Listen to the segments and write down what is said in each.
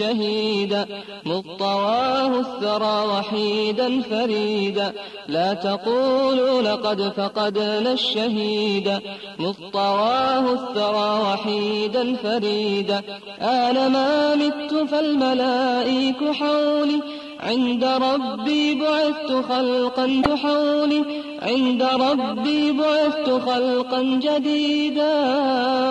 الشهيدا مطواه الثرى وحيدا فريدا. لا تقولوا لقد فقدنا الشهيدا مطواه الثرى وحيدا فريدا. أنا ما مت فالملائك حولي عند ربي بعثت خلقا تحولي عند ربي بعثت خلقا جديدا.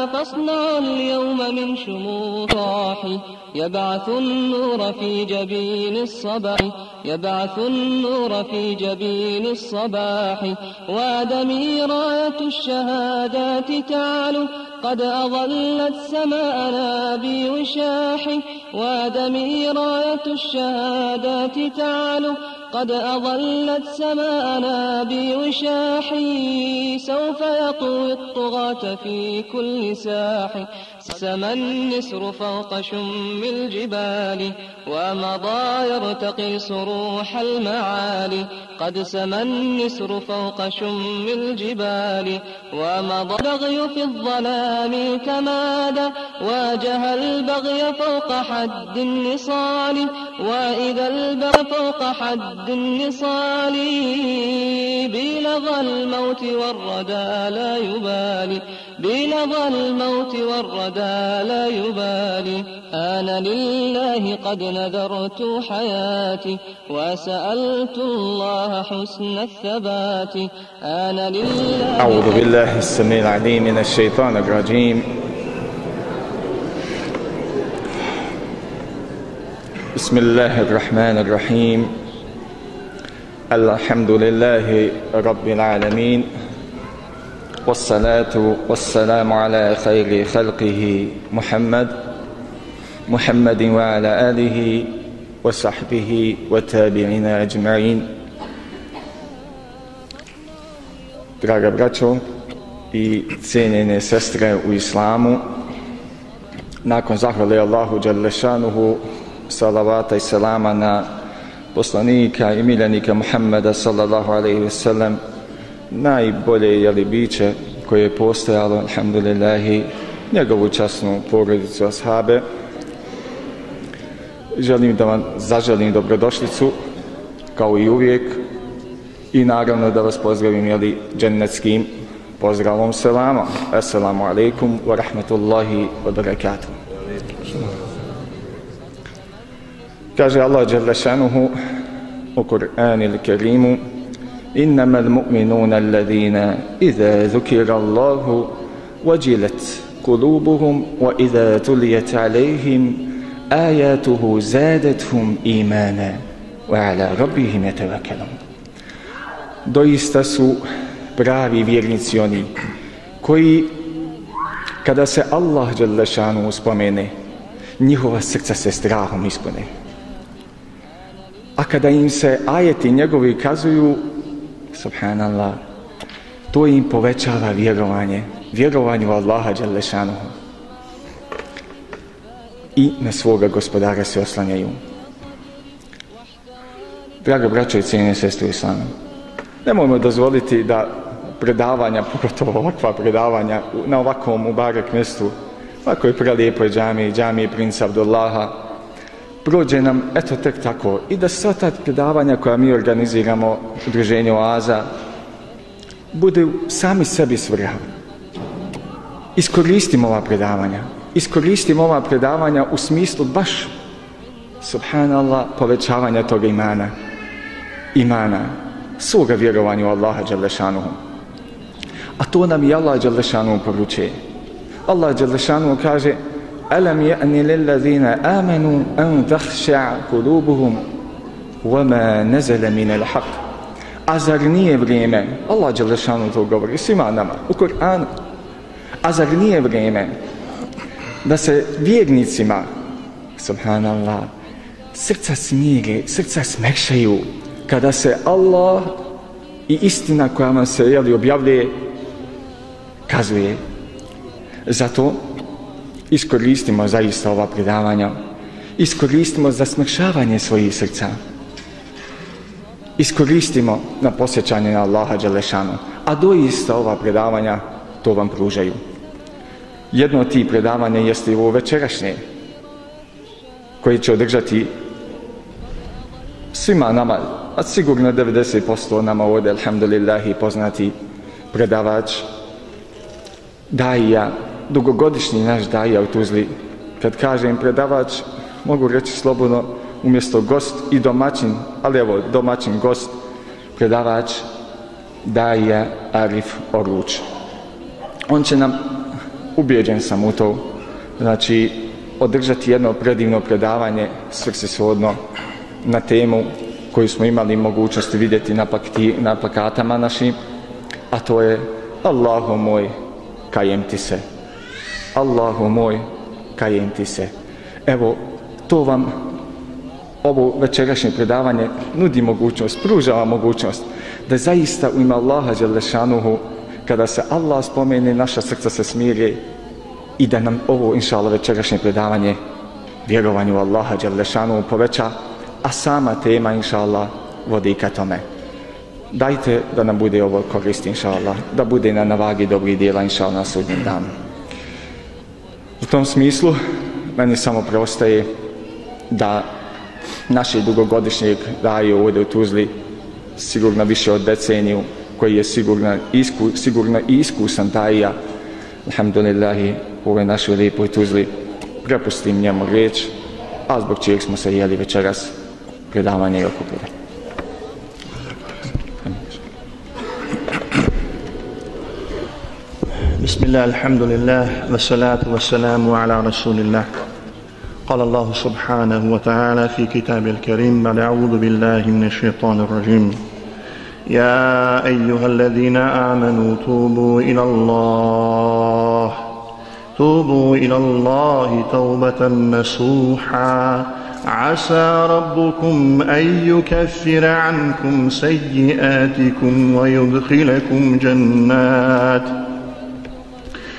فاصنع اليوم من شموخ راحي يبعث النور في جبين الصباح يبعث النور في جبين الصباح. وادمي راية الشهادات تعلو قد أظلت سماءنا بوشاح. وادمي راية الشهادات تعلو قد أظلت سماءنا بوشاح. سوف يطوي الطغاة في كل ساح. سما النسر فوق شم الجبال ومضى يرتقي صروح المعالي. قد سما النسر فوق شم الجبال ومضى البغي في الظلام كماد واجه البغي فوق حد النصال وإذا البغي فوق حد النصال بلغى الموت والردى لا يبالي. بلغى الموت والردى لا يبالي. أنا لله قد نذرت حياتي وسألت الله حسن الثبات. أنا لله أعوذ بالله السميع العليم من الشيطان الرجيم. بسم الله الرحمن الرحيم. الحمد لله رب العالمين. والصلاة والسلام على خير خلقه محمد محمد وعلى آله وصحبه والتابعين أجمعين Draga braćo i cijenjene sestre u islamu, nakon zahvale Allahu Đalešanuhu, salavata i salama na poslanika i miljenika Muhammeda sallallahu alaihi ve sellem, najbolje jeli, biće koje je postojalo, alhamdulillahi, njegovu časnu porodicu ashabe. Želim da vam zaželim dobrodošlicu, kao i uvijek, i naravno da vas pozdravim, jeli, džennetskim pozdravom selama. Assalamu alaikum wa rahmatullahi wa barakatuh. Kaže Allah Đelešanuhu u Kur'an il Kerimu إنما المؤمنون الذين إذا ذكر الله وجلت قلوبهم وإذا تليت عليهم آياته زادتهم إيمانا وعلى ربهم يتوكلون doista su pravi vjernici oni koji kada se Allah Đalešanu uspomene njihova srca se strahom ispune a kada im se ajeti njegovi kazuju subhanallah. To im povećava vjerovanje vjerovanje u Allaha Đalešanu i na svoga gospodara se oslanjaju. Draga braćo i cijenje u islamu nemojmo dozvoliti da predavanja, pogotovo ovakva predavanja na ovakvom ubarek mjestu, ovako je prelijepoj džami, džami princa Abdullaha, prođe nam, eto tek tako, i da sva ta predavanja koja mi organiziramo u druženju Oaza, bude sami sebi svrha. Iskoristimo ova predavanja. Iskoristimo ova predavanja u smislu baš, subhanallah, povećavanja toga imana. Imana svoga vjerovanja u Allaha Đalešanuhu. A to nam i Allah Đalešanuhu poručuje. Allah Đalešanuhu kaže ألم يأن للذين amanu an تخشع قلوبهم wama نزل min al. A zar nije vrijeme, Allah Đelešanu to govori svima nama u Koranu, a zar nije vrijeme da se vjernicima, subhanallah, srca smiri, srca smekšaju, kada se Allah i istina koja vam se jeli, objavlje kazuje. Zato iskoristimo zaista ova predavanja. Iskoristimo za smršavanje svojih srca. Iskoristimo na posjećanje na Allaha Đelešanu. A doista ova predavanja to vam pružaju. Jedno od tih predavanja jeste i ovo večerašnje. koji će održati svima nama, a sigurno 90% nama ovdje, alhamdulillahi, poznati predavač, daija, dugogodišnji naš daja u Tuzli. Kad kažem predavač, mogu reći slobodno, umjesto gost i domaćin, ali evo, domaćin gost, predavač, daja Arif Orluč. On će nam, ubijeđen sam u to, znači, održati jedno predivno predavanje svrsisvodno na temu koju smo imali mogućnosti vidjeti na, pakti, na plakatama našim, a to je Allahu moj, kajem ti se. Allahu moj, kajem ti se. Evo, to vam ovo večerašnje predavanje nudi mogućnost, pružava mogućnost da zaista u ime Allaha Đelešanuhu kada se Allah spomene, naša srca se smirje i da nam ovo, inša Allah, večerašnje predavanje vjerovanju Allaha Đelešanuhu poveća a sama tema, inša Allah, vodi ka tome. Dajte da nam bude ovo korist, inša Allah, da bude na navagi dobrih dijela, inša Allah, na sudnjem danu. U tom smislu, meni samo preostaje da naše dugogodišnjeg daju ovdje u Tuzli sigurno više od deceniju koji je sigurno, isku, sigurno i iskusan daija alhamdulillahi u ovoj našoj lijepoj Tuzli prepustim njemu riječ a zbog čijeg smo se jeli večeras predavanje i okupile. بسم الله الحمد لله والصلاة والسلام على رسول الله. قال الله سبحانه وتعالى في كتاب الكريم بعد أعوذ بالله من الشيطان الرجيم. يا أيها الذين آمنوا توبوا إلى الله. توبوا إلى الله توبة نصوحا. عسى ربكم أن يكفر عنكم سيئاتكم ويدخلكم جنات.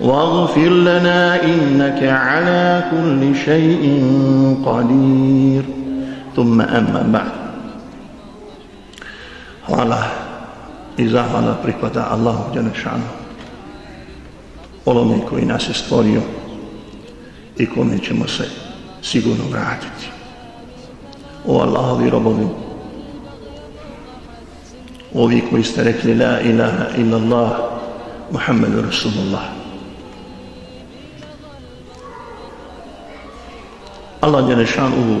واغفر لنا إنك على كل شيء قدير ثم أما بعد Hvala i zahvala pripada Allahu Đelešanu. Onome koji nas je stvorio i kome ćemo se sigurno vratiti. O Allahovi robovi, ovi koji ste rekli la ilaha illa Allah Muhammedu Rasulullah Allah je nešan u,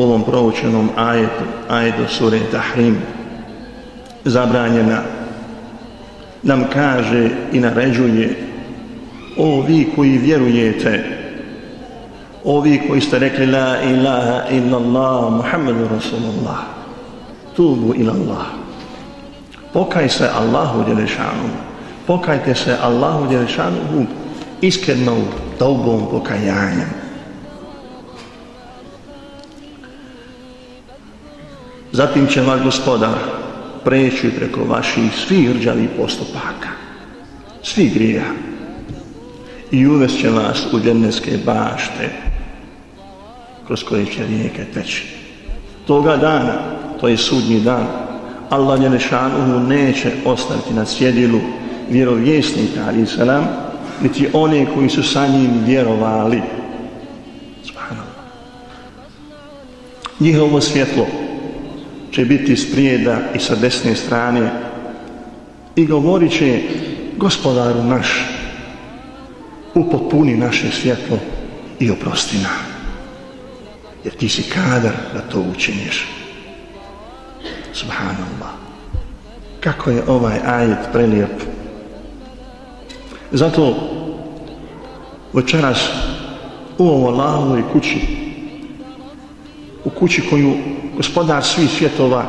ovom proučenom ajetu ajetu sure Tahrim zabranjena nam kaže i naređuje o vi koji vjerujete ovi koji ste rekli la ilaha illa Allah Muhammedu Rasulullah tubu ilallah pokaj se Allahu Đelešanu, pokajte se Allahu Đelešanu iskrenom taubom pokajanjem. Zatim će vaš gospodar preći preko vaših svih rđavih postupaka, svih grija i uvest će vas u dženevske bašte kroz koje će rijeke teći. Toga dana, to je sudnji dan, Allah Đelešanuhu neće ostaviti na sjedilu vjerovjesnika, ali selam, niti one koji su sa njim vjerovali. Subhanallah. Njihovo svjetlo će biti sprijeda i sa desne strane i govorit će gospodaru naš upotpuni naše svjetlo i oprosti nam. Jer ti si kadar da to učiniš. Subhanallah. Kako je ovaj ajet prelijep. Zato večeras u ovo lavoj kući u kući koju gospodar svih svjetova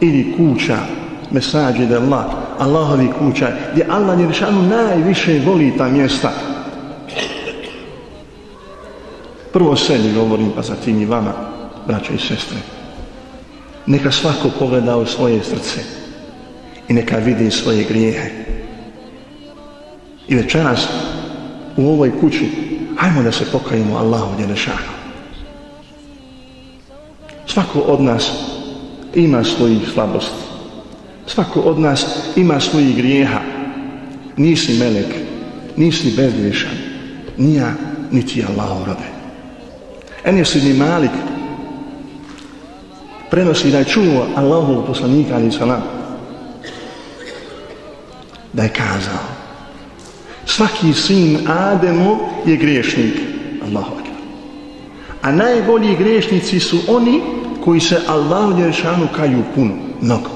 ili kuća mesađe da Allah Allahovi kuća gdje Allah Jeršanu najviše voli ta mjesta. Prvo sebi govorim pa zatim i vama braćo i sestre. Neka svako pogleda u svoje srce i neka vidi svoje grijehe. I večeras u ovoj kući hajmo da se pokajimo Allahu Jeršanu. Svako od nas ima svojih slabosti. Svako od nas ima svojih grijeha. Nisi melek, nisi bezgriješan, nija niti Allah robe. Enes ibn Malik prenosi da je čuo Allahu poslanika ali salam da je kazao svaki sin Ademu je griješnik Allahu akbar a najbolji griješnici su oni koji se Allahu Đeršanu kaju puno, mnogo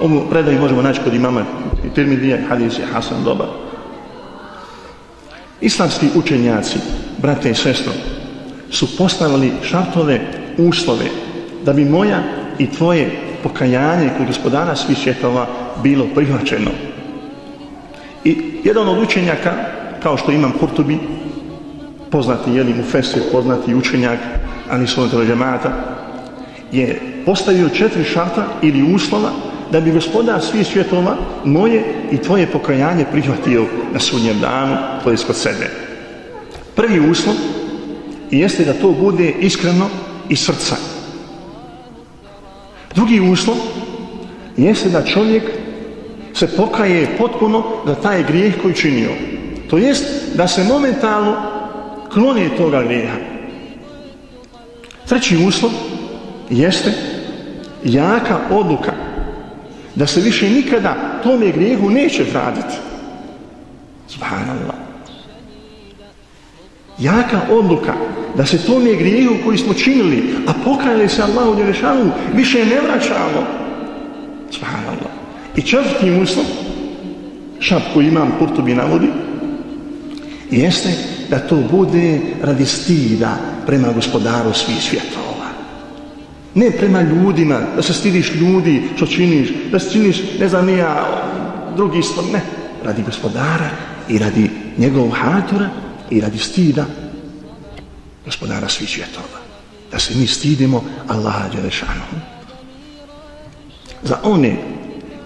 ovu predaj možemo naći kod imama i hadis je Hasan dobar islamski učenjaci brate i sestro su postavili šartove uslove da bi moja i tvoje pokajanje kod gospodara svih svjetova bilo prihvaćeno. I jedan od učenjaka, kao što imam Kurtubi, poznati jeli mu fesir, poznati učenjak, ali svojom teleđemata, je postavio četiri šarta ili uslova da bi gospodar svih svjetova moje i tvoje pokajanje prihvatio na sudnjem danu, to je kod sebe. Prvi uslov jeste da to bude iskreno iz srca. Drugi uslov jeste da čovjek se pokaje potpuno za taj grijeh koji činio. To jest da se momentalno klone toga grijeha. Treći uslov jeste jaka odluka da se više nikada tome grijehu neće vratiti. Subhanallah. Jaka odluka da se tome grijehu koji smo činili, a pokajali se Allahu Đelešanu, više ne vraćamo. Subhanallah. I četvrti muslim, šap koji imam Kurtobi navodi, jeste da to bude radi stida prema gospodaru svih svjetova. Ne prema ljudima, da se stidiš ljudi što činiš, da se činiš, ne znam, nija drugi stvar, ne. Radi gospodara i radi njegovog hatora i radi stida gospodara svih svjetova. Da se mi stidimo Allaha Đelešanu. Za one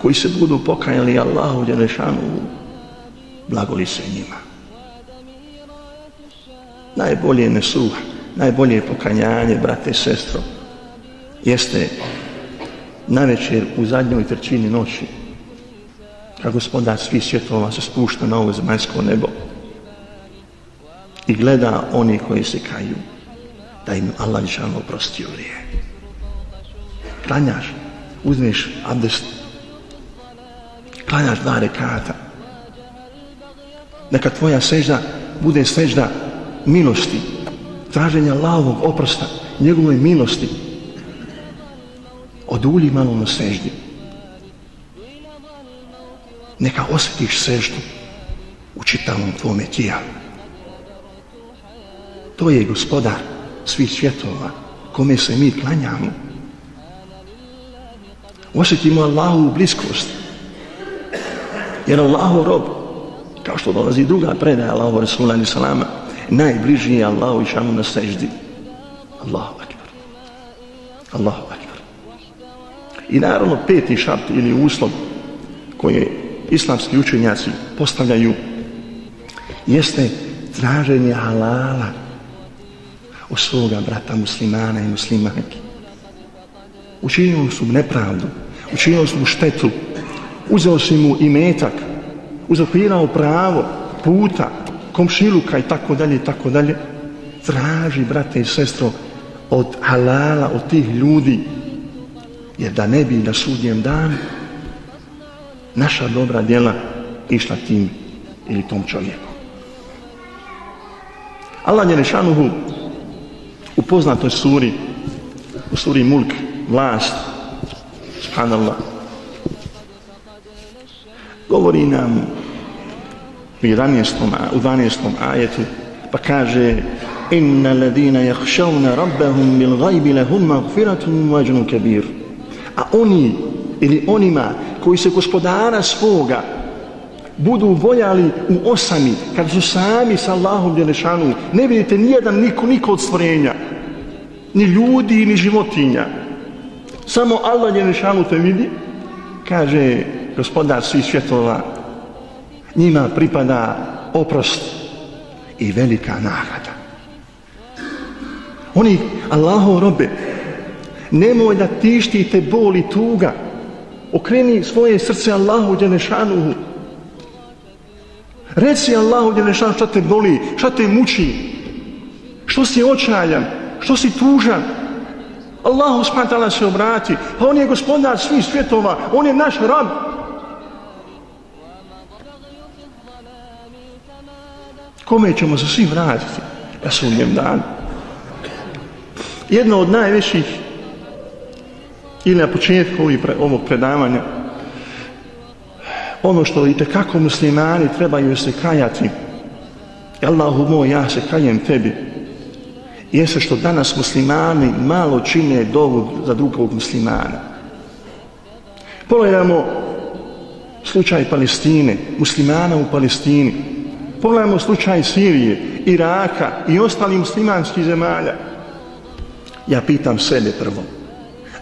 koji se budu pokajali Allahu Đelešanu, blagoli se njima. Najbolje nesuh, najbolje pokajanje, brate i sestro, jeste na večer u zadnjoj trećini noći, kad gospodar svih svjetova se spušta na ovo zemaljsko nebo, i gleda oni koji se kaju da im Allah nišano oprosti ulije. Klanjaš, uzmeš abdest, klanjaš dva rekata. Neka tvoja sežda bude sežda milosti, traženja Allahovog oprosta, njegove milosti. Odulji malo na ono seždi. Neka osjetiš seždu u čitavom tvome tijelu. To je gospodar svih svjetova kome se mi klanjamo. Osjetimo Allahu bliskost. Jer Allahu rob, kao što dolazi druga predaja Allahu Rasula i Salama, najbliži je Allahu i šanu na seždi. Allahu akbar. Allahu akbar. I naravno peti šart ili uslov koje islamski učenjaci postavljaju jeste traženje halala u svoga brata muslimana i muslimanke. Učinio su mu nepravdu, učinio su mu štetu, uzeo si mu i metak, pravo, puta, komšiluka i tako dalje i tako dalje. Traži, brate i sestro, od halala, od tih ljudi, jer da ne bi na sudnjem danu naša dobra djela išla tim ili tom čovjeku. Allah je nešanuhu u poznatoj suri, u suri Mulk, vlast, subhanallah, govori nam u 11. u 12. ajetu, pa kaže inna ladina jahšavna rabbahum bil gajbi lahum magfiratum vađnu kabir. A oni, ili onima koji se gospodara svoga budu vojali u osami, kad su sami sa Allahom Đelešanu, ne vidite nijedan niko, niko od stvorenja, ni ljudi, ni životinja. Samo Allah je nešanu te vidi, kaže gospodar svih svjetova, njima pripada oprost i velika nagrada. Oni, Allahov robe, nemoj da tišti te bol i tuga, okreni svoje srce Allahu Đelešanuhu. Reci Allahu Đelešanuhu šta te boli, šta te muči, što si očajan, što si tužan. Allahu spantala se obrati, pa on je gospodar svih svjetova, on je naš rab. Kome ćemo se svi vratiti na sudnjem danu? Jedno od najvećih ili na početku ovog predavanja ono što i kako muslimani trebaju se kajati Allahu moj, ja se kajem tebi jeste što danas muslimani malo čine dovu za drugog muslimana. Pogledamo slučaj Palestine muslimana u Palestini. Pogledamo slučaj Sirije Iraka i ostali muslimanskih zemalja. Ja pitam sebe prvo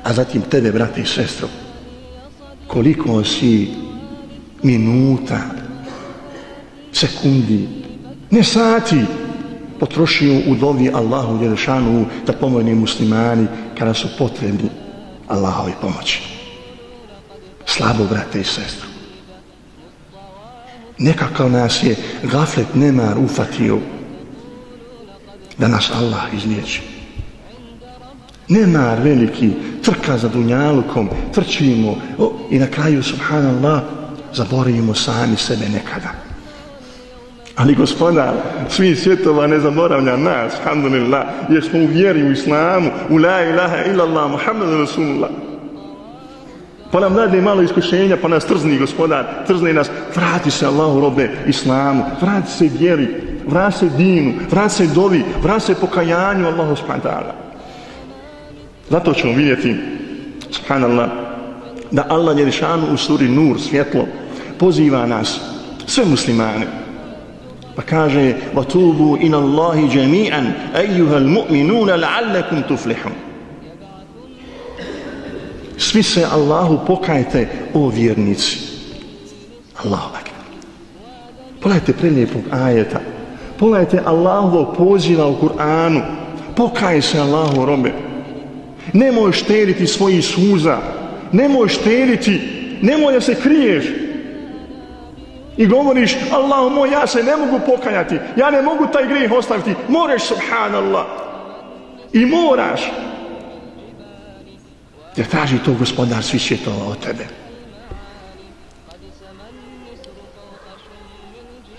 a zatim tebe, brate i sestro, koliko si minuta, sekundi, ne sati, potrošio u dovi Allahu Jelešanu da pomogne muslimani kada su potrebni Allahovi pomoći. Slabo, brate i sestro. Nekakav nas je gaflet nemar ufatio da nas Allah izliječi nemar veliki, trka za dunjalukom, trčimo o, i na kraju, subhanallah, zaboravimo sami sebe nekada. Ali gospodar, svi svjetova ne zaboravlja nas, alhamdulillah, jer smo u vjeri u islamu, u la ilaha illallah, muhammadu rasulullah. Pa nam dadne malo iskušenja, pa nas trzni gospodar, trzni nas, vrati se Allahu robe islamu, vrati se vjeri, vrati se dinu, vrati se dovi, vrati se pokajanju Allahu subhanahu wa Zato ćemo vidjeti, subhanallah, da Allah je lišanu u suri Nur, svjetlo, poziva nas, sve muslimane, pa kaže وَتُوبُوا إِنَ اللَّهِ جَمِيعًا أَيُّهَا الْمُؤْمِنُونَ لَعَلَّكُمْ تُفْلِحُمْ Svi se Allahu pokajte, o vjernici. Allahu akbar. Pogledajte prelijepog ajeta. Pogledajte Allahovog poziva u Kur'anu. Pokaj se Allahu robe nemoj šteriti svojih suza, nemoj šteriti, nemoj da se kriješ. I govoriš, Allah moj, ja se ne mogu pokajati, ja ne mogu taj grijeh ostaviti, moraš, subhanallah, i moraš, jer traži to gospodar svi svjetova od tebe.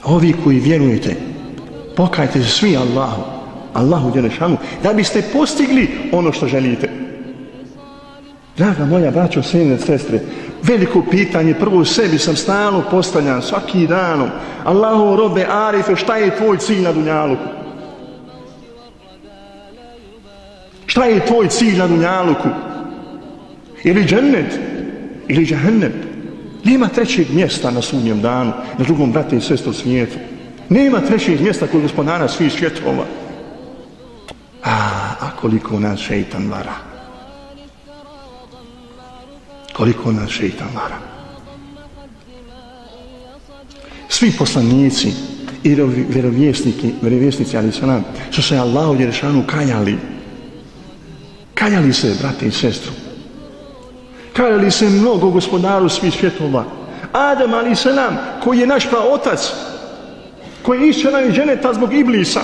Ovi koji vjerujete, pokajte se svi Allahu, Allahu Đelešanu, da biste postigli ono što želite. Draga moja braćo, sine, sestre, veliko pitanje, prvo sebi sam stalno postavljan, svaki danom. Allahu robe, Arife, šta je tvoj cilj na Dunjaluku? Šta je tvoj cilj na Dunjaluku? Ili džennet? Ili džahennet? Nema trećeg mjesta na sudnjem danu, na drugom brate i sestru svijetu. Nema trećeg mjesta kod gospodara svih svjetova. A, a koliko nas šeitan vara. Koliko nas šeitan vara. Svi poslanici i vjerovjesniki, vjerovjesnici, ali su nam, su se Allahu Jerešanu kajali. Kajali se, brate i sestru. Kajali se mnogo gospodaru svih svjetova. Adam, ali se nam, koji je naš praotac, koji je išće nam i ženeta zbog Iblisa,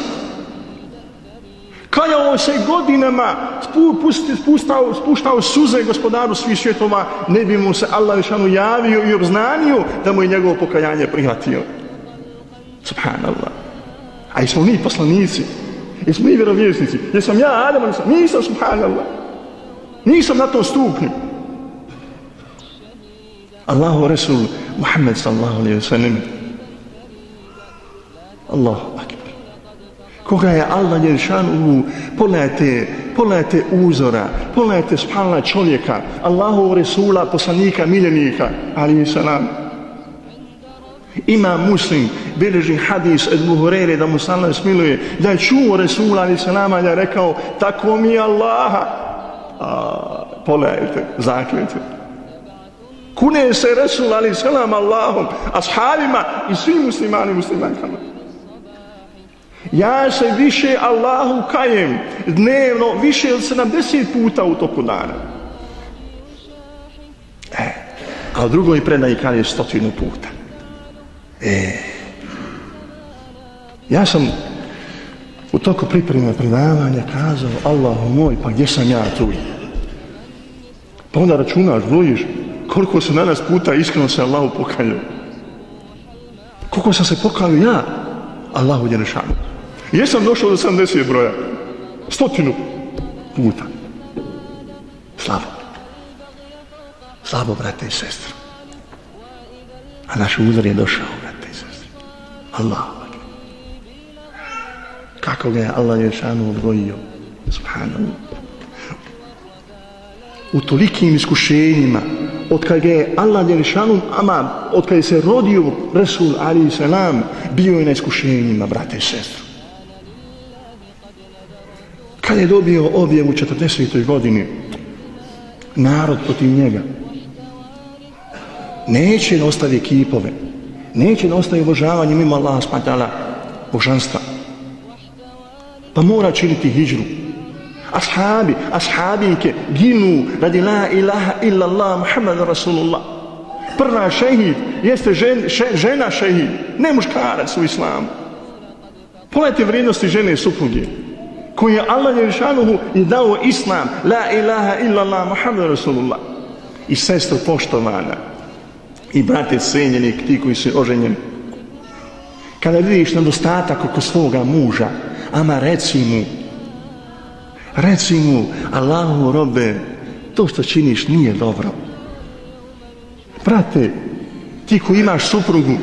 Kajao se godinama, spustao, spuštao suze gospodaru svih svjetova, ne bi mu se Allah lišanu javio i obznanio da mu je njegovo pokajanje prihvatio. Subhanallah. A jesmo mi poslanici? Jesmo mi vjerovjesnici? Jesam ja Adam, nisam, nisam subhanallah. Nisam na to stupnju. Allahu Resul Muhammed sallallahu alaihi wa sallam. Allahu akbar koga je Allah Jeršan u pogledajte, pogledajte uzora, pogledajte spalna čovjeka, Allahu Resula, poslanika, miljenika, ali i salam. Ima muslim, bileži hadis od Buhurere da mu sallam smiluje, da je čuo Resula, ali salama, da je rekao, tako mi je Allaha. A, polajte, zakljete. Kune se Resul ali salam, Allahom, ashabima i svim muslimani muslimankama. Ja se više Allahu kajem dnevno više od 70 puta u toku dana. E, a u drugoj predaji kaže stotinu puta. E, ja sam u toku pripreme predavanja kazao Allahu moj, pa gdje sam ja tu? Pa onda računaš, brojiš, koliko se danas puta iskreno se Allahu pokaljao. Koliko sam se pokaljao ja, Allahu je. Jesam došao do 70 broja. Stotinu puta. Slabo. Slabo, brate i sestre. A naš uzor je došao, brate i sestre. Allah. Kako ga je Allah Jeršanu odgojio. Subhanallah. U tolikim iskušenjima, od kada ga je Allah Jeršanu, ama od kada je se rodio Resul Ali Salam, bio je na iskušenjima, brate i sestru. Kad je dobio objev u 40. godini, narod protiv njega, neće da ostavi kipove, neće da ostavi obožavanje mimo Allah spatala božanstva. Pa mora činiti hijđru. Ashabi, ashabike ginu radi la ilaha illa Allah Muhammad Rasulullah. Prva šehid jeste žen, še, žena šehid, ne muškarac u islamu. Pogledajte vrijednosti žene i supruge koji je Allah Jerišanuhu i dao islam, la ilaha illallah, Muhammed Rasulullah. I sestro poštovana, i brate cijenjeni, ti koji su oženjeni, kada vidiš nedostatak oko svoga muža, ama reci mu, reci mu, Allahu robe, to što činiš nije dobro. Brate, ti ko imaš suprugu,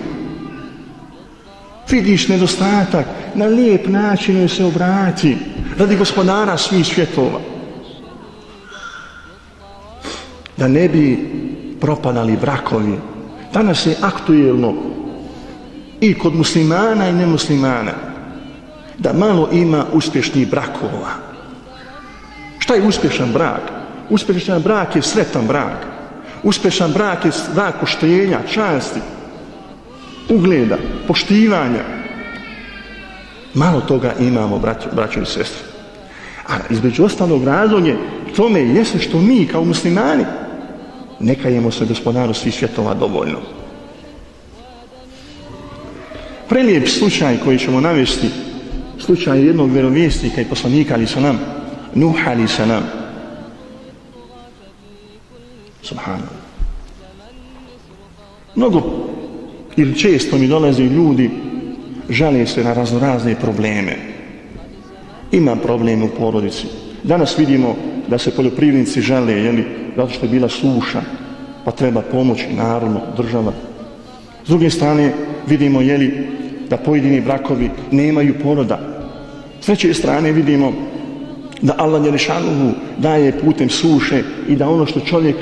vidiš nedostatak, na lijep način joj se obrati, radi gospodara svih svjetova. Da ne bi propadali brakovi. Danas je aktuelno i kod muslimana i nemuslimana da malo ima uspješnih brakova. Šta je uspješan brak? Uspješan brak je sretan brak. Uspješan brak je brak poštenja, časti, ugleda, poštivanja. Malo toga imamo, braćo, braćo i sestre. A između ostalog razlog je tome jeste što mi kao muslimani neka jemo se gospodaru svih svjetova dovoljno. Prelijep slučaj koji ćemo navesti, slučaj jednog vjerovjesnika i poslanika ali sa nam, Nuh ali salam. Subhanallah. Mnogo ili često mi dolaze ljudi žale se na raznorazne probleme. Ima problem u porodici. Danas vidimo da se poljoprivrednici žale, jeli, zato što je bila suša, pa treba pomoći, naravno, država. S druge strane, vidimo, jeli, da pojedini brakovi nemaju poroda. S treće strane, vidimo da Allah Jerešanuhu daje putem suše i da ono što čovjek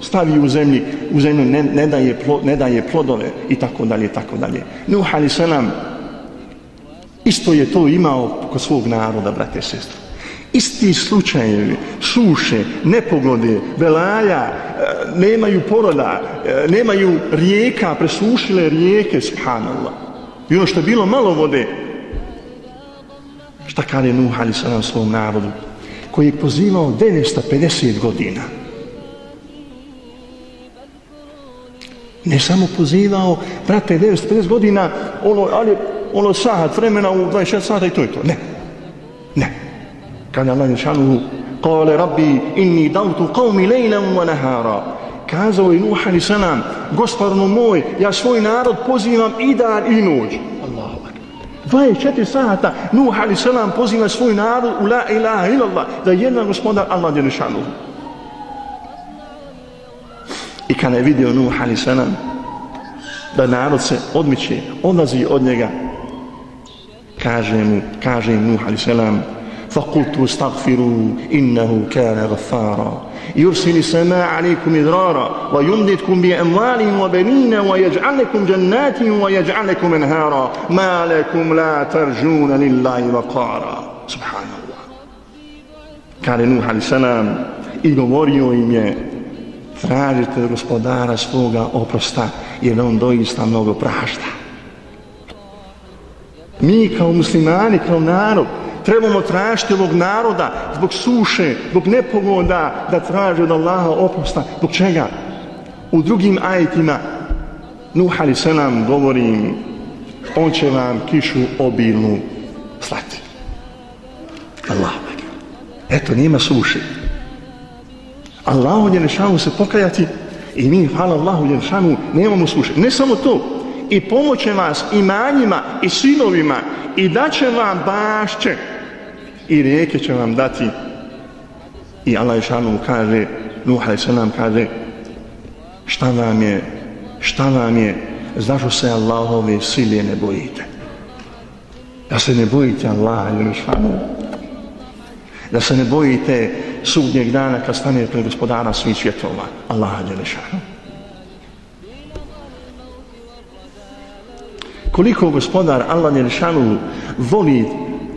stavi u zemlji, u zemlju ne, ne, daje, ne daje plodove i tako dalje, tako dalje. Nuh ali se nam Isto je to imao kod svog naroda, brate i sestre. Isti slučajevi, suše, nepogode, velaja, e, nemaju poroda, e, nemaju rijeka, presušile rijeke, subhanallah. I ono što je bilo malo vode, šta kada je Nuh ali sa svom narodu, koji je pozivao 950 godina. Ne samo pozivao, brate, 950 godina, ono, ali ono sahat vremena u 26 sata i to je to. Ne. Ne. Kada Allah je šanuhu, kale rabbi inni dautu qavmi lejlem wa nahara. Kazao je Nuh ali sanam, gospodinu moj, ja svoj narod pozivam i dan i noć. Allahu akbar. 24 sata Nuh ali salam poziva svoj narod u la ilaha illallah, da je jedna gospodar Allah je šanuhu. I kada je vidio Nuh ali salam, da narod se odmiče, odlazi od njega, kaže mu, kaže im Nuh alaih salam, فقلت استغفروا إنه كان غفارا يرسل السماء عليكم إذرارا ويمددكم بأموال وبنين ويجعل لكم جنات ويجعل لكم انهارا ما لكم لا ترجون لله وقارا سبحان الله قال نوح عليه السلام i govorio im je tražite gospodara svoga oprosta jer on doista mnogo prašta. Mi kao muslimani, kao narod, trebamo tražiti ovog naroda zbog suše, zbog nepogoda da traže od Allaha oprosta. Zbog čega? U drugim ajetima Nuh ali se nam govori on će vam kišu obilnu slati. Allah. Eto, nema suše. Allahu Đelešanu se pokajati i mi, hvala Allahu Đelešanu, nemamo suše. Ne samo to, i pomoće vas imanjima i sinovima i daće vam bašće i rijeke će vam dati i Allah Đelešanu kaže, Nuh A.S. kaže, šta vam je, šta vam je, zašto se Allahove silje ne bojite? Da se ne bojite Allaha Đelešanu, da se ne bojite sudnjeg dana kad stane pred gospodara svih svjetova, Allaha Đelešanu. Koliko gospodar Allah Đelešanu voli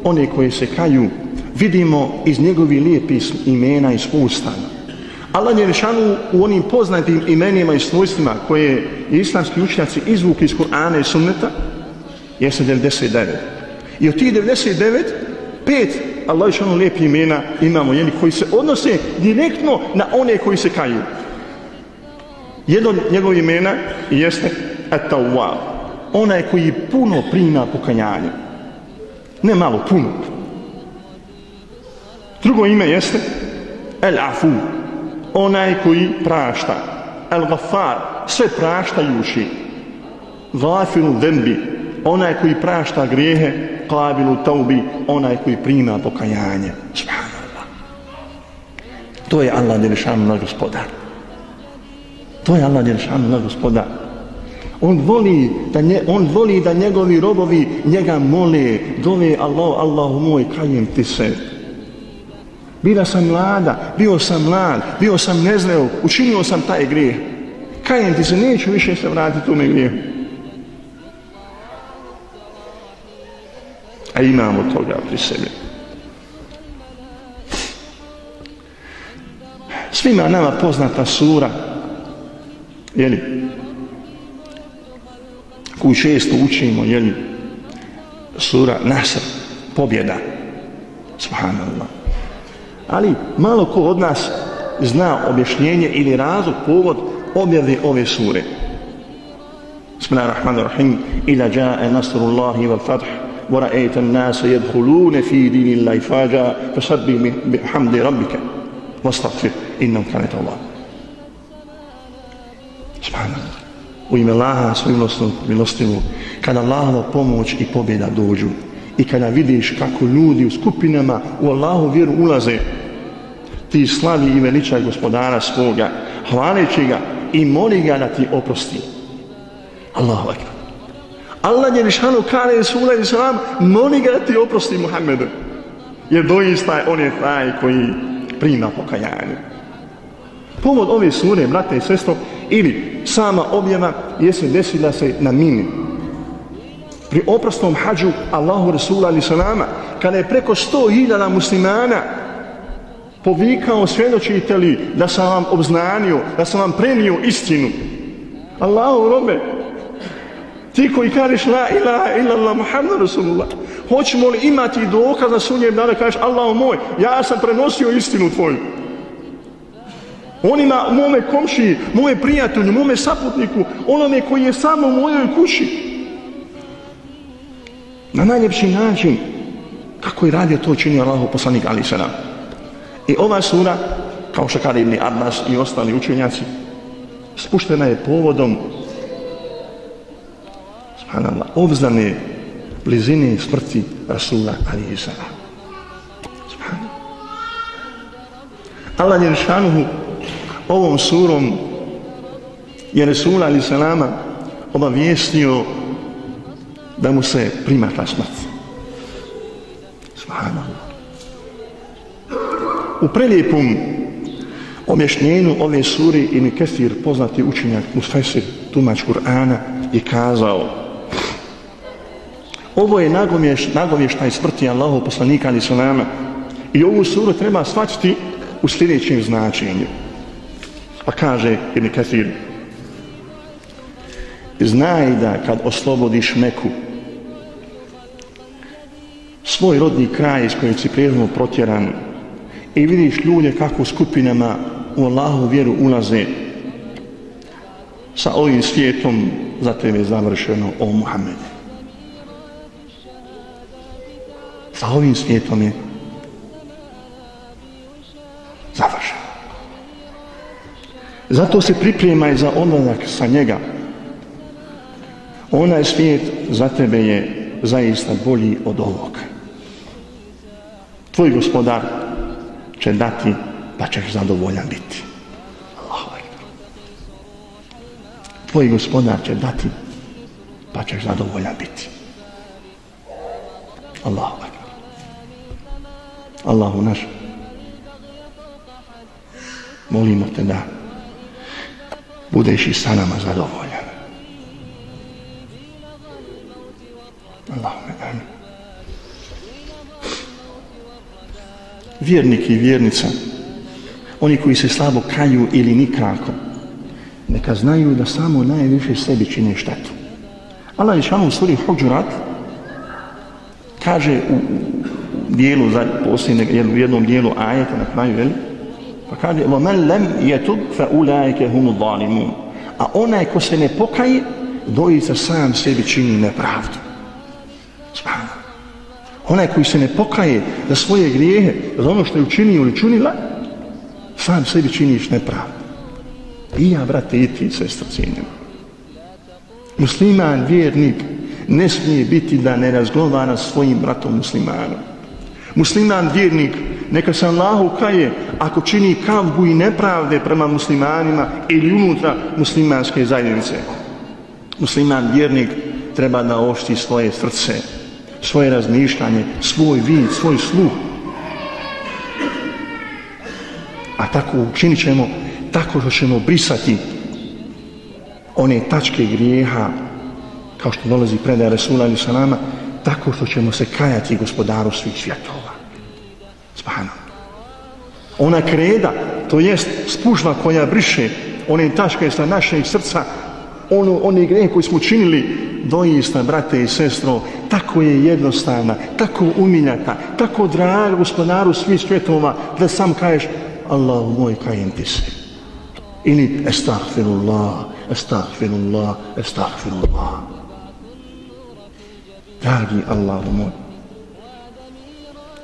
one koje se kaju, vidimo iz njegovi lijepi imena i spustana. Allah Đelešanu u onim poznatim imenima i svojstvima koje islamski učenjaci izvukli iz Kur'ana i Sunneta, jeste 99. I od tih 99, pet Allah što lijepi imena imamo, jeli, koji se odnose direktno na one koji se kaju. Jedno od njegov imena jeste Etawab. Onaj koji puno prima pokajanje. Ne malo, puno. Drugo ime jeste El Afu. Onaj koji prašta. El Gafar. Sve praštajuši. Gafiru Dembi. Onaj koji prašta grijehe Kabilu taubi onaj koji prima pokajanje subhanallah to je Allah djelšanu na gospodar to je Allah djelšanu na gospodar on voli da nje, on voli da njegovi robovi njega mole. Dove Allah Allahu moj kajem ti se. Bila sam mlada bio sam mlad bio sam nezreo učinio sam taj grijeh. Kajem ti se neću više se vratiti u me grijeh a imamo toga pri sebi. Svima nama poznata sura, jeli, koju često učimo, jeli, sura Nasr, pobjeda, subhanallah. Ali malo ko od nas zna objašnjenje ili razlog, povod objave ove sure. Bismillahirrahmanirrahim. Ila ja'a nasrullahi wal fath ورأيت الناس يدخلون في دين الله فاجا فسبح بحمد ربك واستغفر إنه كان توابا U ime Allaha svojim milostivu kada Allahova pomoć i pobjeda dođu i kada vidiš kako ljudi u skupinama u Allahu vjeru ulaze ti slavi i veličaj gospodara svoga hvaleći ga i moli ga da ti oprosti Allahu akbar Allah je lišanu kare Resula i Salam, moli ga ti oprosti Muhammedu. Jer doista on je taj koji prima pokajanje. Povod ove sure, brate i sestro, ili sama objava jesi desila se na mini. Pri oprostom hađu Allahu Rasula ali Salama, kada je preko sto hiljada muslimana povikao svjedočite li da sam vam obznanio, da sam vam premio istinu. Allahu robe, Ti koji kažeš la ilaha illallah Muhammed Rasulullah. Hoćemo li imati dokaz na sunjem dana kažeš Allah moj, ja sam prenosio istinu tvoju. Onima, u mome komši, moje prijatelju, mome saputniku, onome koji je samo u mojoj kući. Na najljepši način, kako je radio to činio Allaho poslanik Ali Sena. I ova sura, kao što kada Ibni Abbas i ostali učenjaci, spuštena je povodom subhanallah, obznane blizine smrti Rasula Ali Isara. Allah je rešanuhu ovom surom je Resul Ali Salama obavijestio da mu se prima ta smrt. Subhanallah. U prelijepom objašnjenju ove suri i Kesir, poznati učenjak Mufesir, tumač Kur'ana, je kazao Ovo je nagomješ, nagovještaj smrti Allahu poslanika ali salama. I ovu suru treba shvatiti u sljedećem značenju. Pa kaže Ibn Kathir, znaj da kad oslobodiš Meku, svoj rodni kraj iz kojeg si prijedno protjeran i vidiš ljude kako skupinama u Allahu vjeru ulaze sa ovim svijetom za tebe je završeno o Muhammede. Sa ovim svijetom je Zato se pripremaj za odlazak sa njega. Onaj svijet za tebe je zaista bolji od ovog. tvoj gospodar će dati pa ćeš zadovoljan biti. Tvoj gospodar će dati pa ćeš zadovoljan biti. Allahu akbar. Allahu naš. Molimo te da budeš i sa nama zadovoljan. Allahume, amin. vjernik i vjernica, oni koji se slabo kaju ili nikako, neka znaju da samo najviše sebi čine štetu. Allah je šanu u suri Hođurat kaže u dijelu, za u jednom dijelu ajeta na kraju, veli, pa kaže وَمَنْ لَمْ يَتُبْ فَأُولَيْكَ هُمُ الظَّالِمُونَ A onaj ko se ne pokaje, dojica sam sebi čini nepravdu. Subhanu. Onaj koji se ne pokaje za svoje grijehe, za ono što je učinio ili činila, sam sebi činiš nepravdu. I ja, brate, i ti, sestra, cijenim. Musliman, vjernik, ne smije biti da ne razgovara svojim bratom muslimanom. Musliman, vjernik, neka se Allahu kaje ako čini kavgu i nepravde prema muslimanima ili unutra muslimanske zajednice. Musliman, vjernik, treba da ošti svoje srce, svoje razmišljanje, svoj vid, svoj sluh. A tako učinit ćemo tako što ćemo brisati one tačke grijeha kao što dolazi predaj Resula ili Salama tako što ćemo se kajati gospodaru svih svjetova. Subhanallah. Ona kreda, to jest spužva koja briše one taške sa našeg srca, ono, one grehe koje smo činili, doista, brate i sestro, tako je jednostavna, tako umiljata, tako draga gospodaru svih svjetova, da sam kažeš, Allah moj, kajem ti se. Ili, estahfirullah, estahfirullah, estahfirullah. Dragi Allah moj,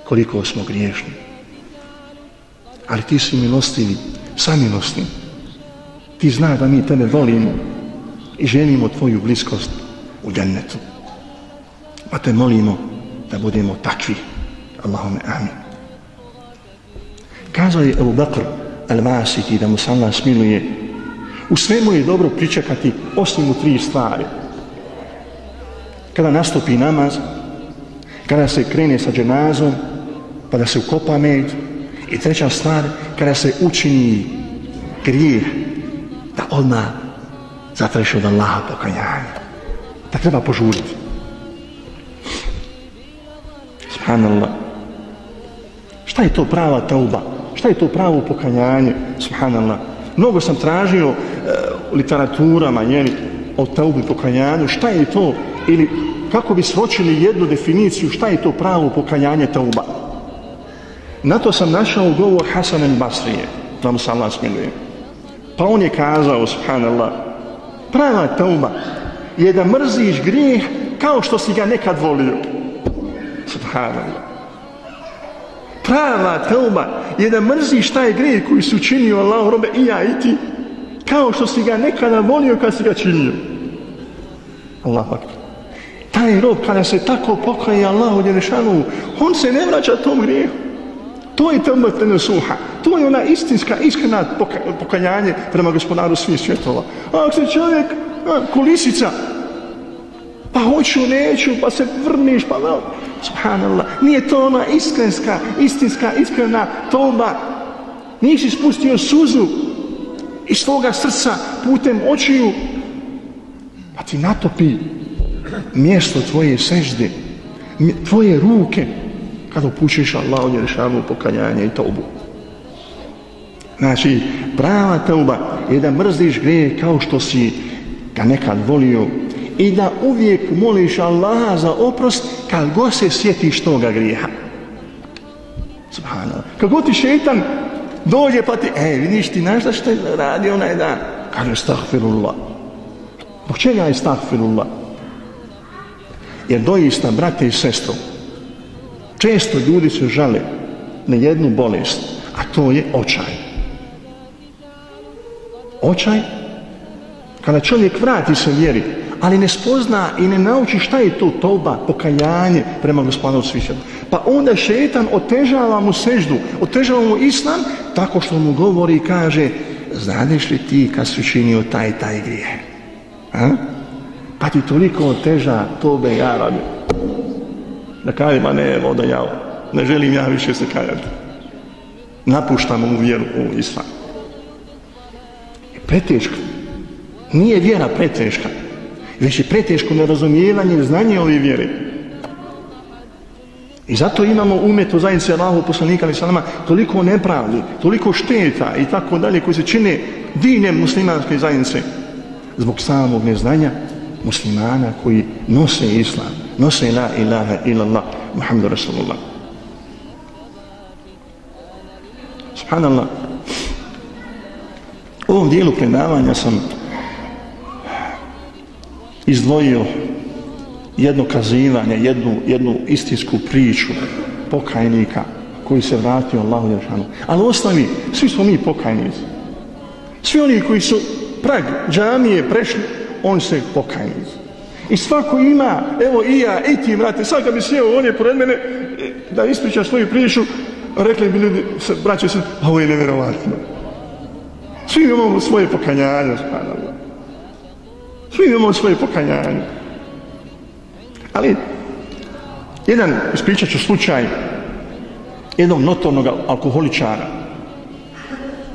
koliko smo griješni. Ali ti si milostivi, samilostni. Ti zna da mi tebe volimo i želimo tvoju bliskost u džennetu. Pa te molimo da budemo takvi. Allahume amin. Kazao je Ebu Bakr al-Masiti da mu se Allah smiluje u svemu je dobro pričekati osim u tri stvari. Kada nastupi namaz, kada se krene sa dženazom, pa da se ukopa med, i treća stvar, kada se učini grijeh, da odmah zatraši od Allaha pokajanje da treba požuriti. Subhanallah. Šta je to prava tauba? Šta je to pravo pokajanje? Subhanallah. Mnogo sam tražio e, literaturama jeli, o taubi pokajanju. Šta je to? Ili kako bi sročili jednu definiciju šta je to pravo pokajanje tauba? Na to sam našao govor Hasan el Basrije. Da mu se Allah smiluje. Pa on je kazao, subhanallah, prava tauba je da mrziš grijeh kao što si ga nekad volio. Subhanallah. Prava tauba je da mrziš taj grijeh koji su činio Allah robe i ja i ti kao što si ga nekada volio kad si ga činio. Allah akbar. Taj rob kada se tako pokaje Allahu Đelešanu, on se ne vraća tom grijehu. To je tamo te suha. To je ona istinska, iskrena pokajanje prema gospodaru svih svjetova. A ako se čovjek kulisica. Pa hoću, neću, pa se vrniš, pa vel. Subhanallah. Nije to ona iskrenska, istinska, iskrena toba. Nisi spustio suzu iz svoga srca putem očiju. Pa ti natopi mjesto tvoje sežde, tvoje ruke kada upućuješ Allah od rješavu pokajanje i tobu. Znači, prava tauba je da mrziš grije kao što si ga nekad volio i da uvijek moliš Allaha za oprost kad god se sjetiš toga grijeha. Subhanallah. Kad god ti šetan dođe pa ti, e, vidiš ti našta što je radio onaj dan? Kaže, stahfirullah. Zbog čega je stahfirullah? Jer doista, brate i sestro, često ljudi se žale na jednu bolest, a to je očaj. Očaj, kada čovjek vrati se vjeri, ali ne spozna i ne nauči šta je to toba, pokajanje prema gospodinu svišćanu. Pa onda šetan otežava mu seždu, otežava mu islam, tako što mu govori i kaže, znadeš li ti kad si učinio taj, taj grijeh? Ha? Pa ti toliko oteža tobe jarabi. Da kaže, ma ne, voda ja, ne želim ja više se kajati. Napuštam ovu vjeru u islam. Je preteško. Nije vjera preteška, već je preteško nerazumijevanje i znanje ove vjere. I zato imamo umet u zajednici Allahu poslanika ali sa nama toliko nepravdi, toliko šteta i tako dalje koji se čine dinem muslimanske zajednice zbog samog neznanja muslimana koji nose islam, nose la ilaha illallah Muhammedu Rasulullah. Subhanallah. U ovom dijelu predavanja sam izdvojio jedno kazivanje, jednu, jednu istinsku priču pokajnika koji se vratio Allahu Jeršanu. Ali u osnovi, svi smo mi pokajnici. Svi oni koji su prag džamije prešli, oni se pokajnici. I svako ima, evo i ja, i ti, vrate, sad kad bi sjeo on je pored mene, e, da ispriča svoju priču, rekli bi ljudi, braće se, ovo je nevjerovatno. Svi imamo svoje pokanjanje, spadalo. Svi imamo svoje pokanjanje. Ali, jedan, ispričat ću slučaj jednog notornog alkoholičara.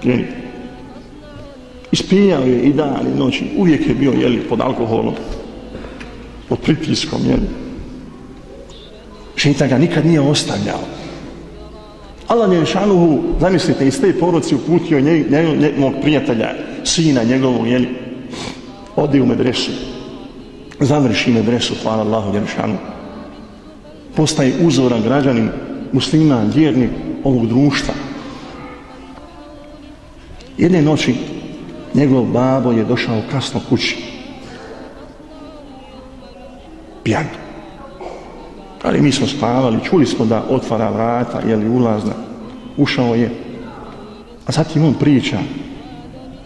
Jeli, ispijao je i dan i noći, uvijek je bio jeli, pod alkoholom, pod pritiskom, je. Šeitan ga nikad nije ostavljao. Allah je šanuhu, zamislite, iz te poroci uputio nje, nje, nje, mog prijatelja, sina njegovog, jeli, odi u medresu, završi medresu, hvala Allahu Jeršanu, postaje uzoran građanin, musliman, vjernik ovog društva. Jedne noći njegov babo je došao kasno kući. Pijan. Ali mi smo spavali, čuli smo da otvara vrata, je li ulazna. Ušao je. A zatim on priča,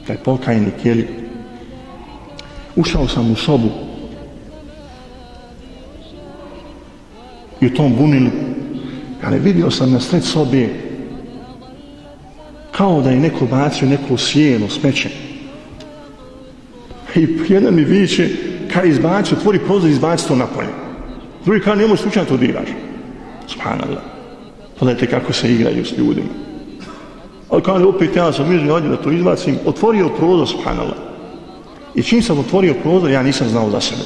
taj pokajnik, je li, ušao sam u sobu i u tom bunilu ali vidio sam na sred sobe kao da je neko bacio neko sjeno smeće i jedan mi viće kada izbaci, otvori prozor i izbaci to napolje drugi kada nemoj slučajno to diraš subhanallah pogledajte kako se igraju s ljudima ali kada opet ja sam mižnio da to izbacim otvorio prozor subhanallah I čim sam otvorio prozor, ja nisam znao za sebe.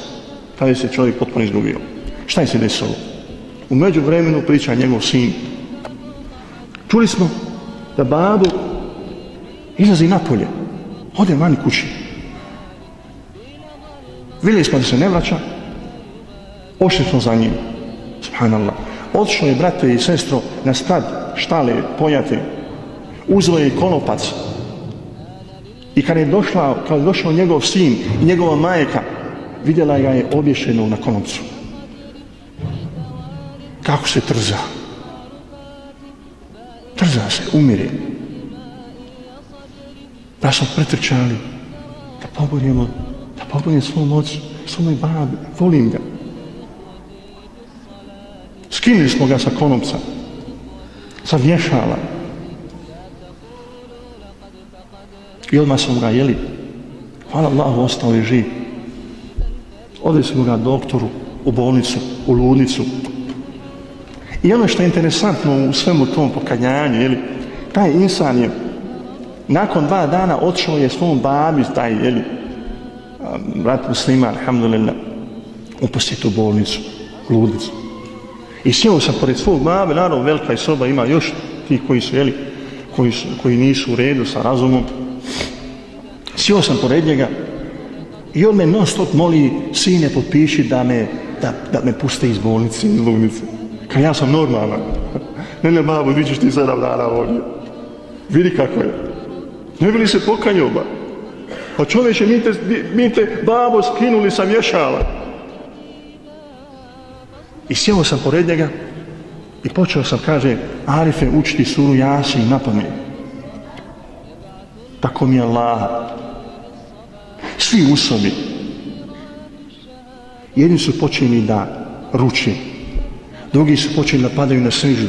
Tada se čovjek potpuno izgubio. Šta je se desilo? U među vremenu priča njegov sin. Čuli smo da babu izlazi napolje. Ode vani kući. Vidjeli smo da se ne vraća. Ošli smo za njim. Subhanallah. Odšao je brate i sestro na stad, štale, pojate. Uzelo je konopac, I kad je, došla, kad je došao njegov sin i njegova majka, vidjela ga je obješeno na konopcu. Kako se trza. Trza se, umire. Da smo pretrčali, da poborimo, da poborimo svom ocu, svome babi, volim ga. Skinuli smo ga sa konopca, sa vješala, I odmah smo ga jeli. Hvala Allahu, ostao je živ. Odli smo ga doktoru u bolnicu, u ludnicu. I ono što je interesantno u svemu tom pokajanju, jeli, taj insan je nakon dva dana odšao je svom babi, taj, jeli, brat musliman, alhamdulillah, upusti tu bolnicu, ludnicu. I sjeo sam pored svog mame, naravno velika je soba, ima još ti koji su, jeli, koji, su, koji nisu u redu sa razumom. Sjeo sam pored njega i on me non stop moli, sine, potpiši da me, da, da me puste iz bolnice, iz lunice. Kad ja sam normalan. Ne, ne, babo, vidiš ti sedam dana ovdje. Vidi kako je. Ne bi li se pokanjao, ba? Pa čovječe, mi te, mi te babo skinuli sa vješala. I sjeo sam pored njega i počeo sam, kaže, Arife, učiti suru Jasi na pamet. Tako mi je Allah. Svi u sobi. Jedni su počeli da ruči, drugi su počeli da padaju na srižu,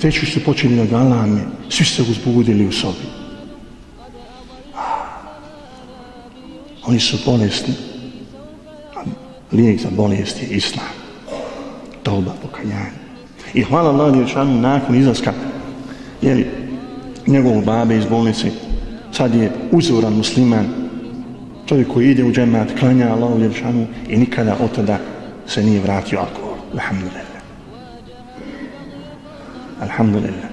treći su počeli da galame, svi su se uzbudili u sobi. Oni su bolesni. Lijek za bolest je islam. Toba, pokajanje. I hvala Allah Jeršanu nakon izlaska jer njegovog babe iz bolnice. Sad je uzoran musliman. Čovjek koji ide u džemat, klanja Allah Jeršanu i nikada od tada se nije vratio alkohol. Alhamdulillah. Alhamdulillah.